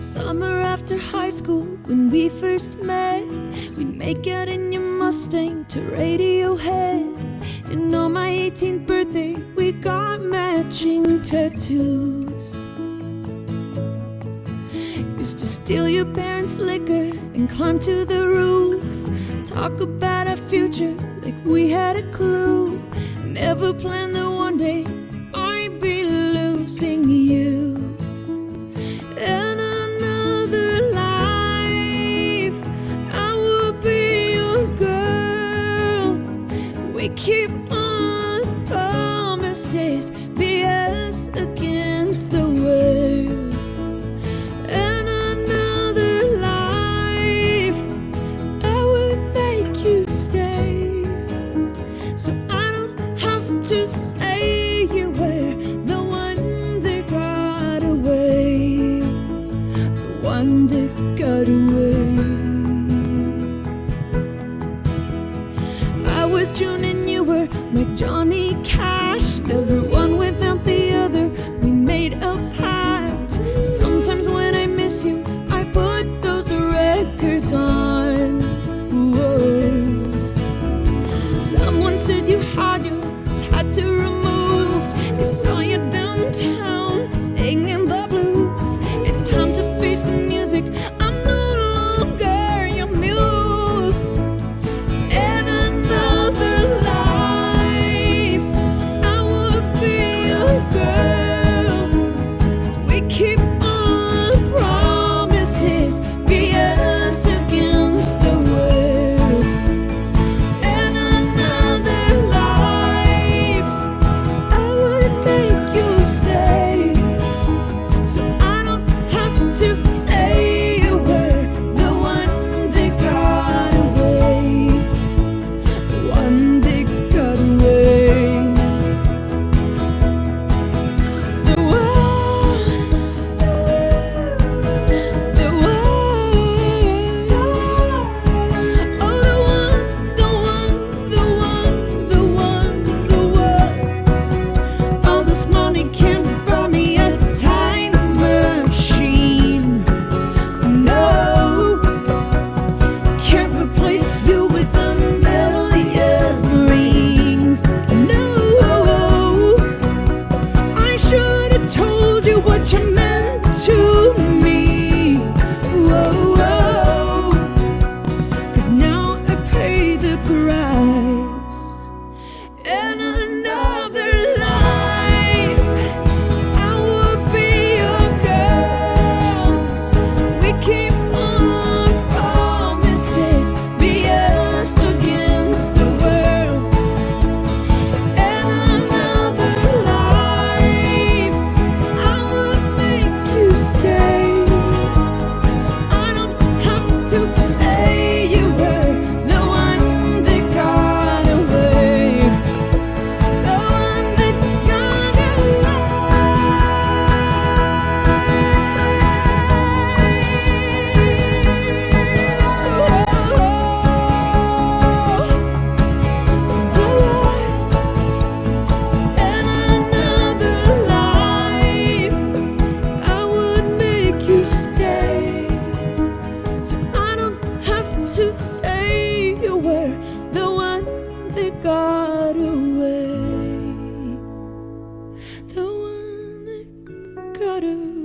Summer after high school, when we first met, we'd make out in your Mustang to Radiohead. And on my 18th birthday, we got matching tattoos. Used to steal your parents' liquor and climb to the roof. Talk about future like we had a clue. Never planned that one day was June and you were my Johnny Cash. Never one without the other, we made a pact. Sometimes when I miss you, I put those records on. Whoa. Someone said you had your tattoo removed. I saw you downtown, singing the blues. It's time to face the music. go to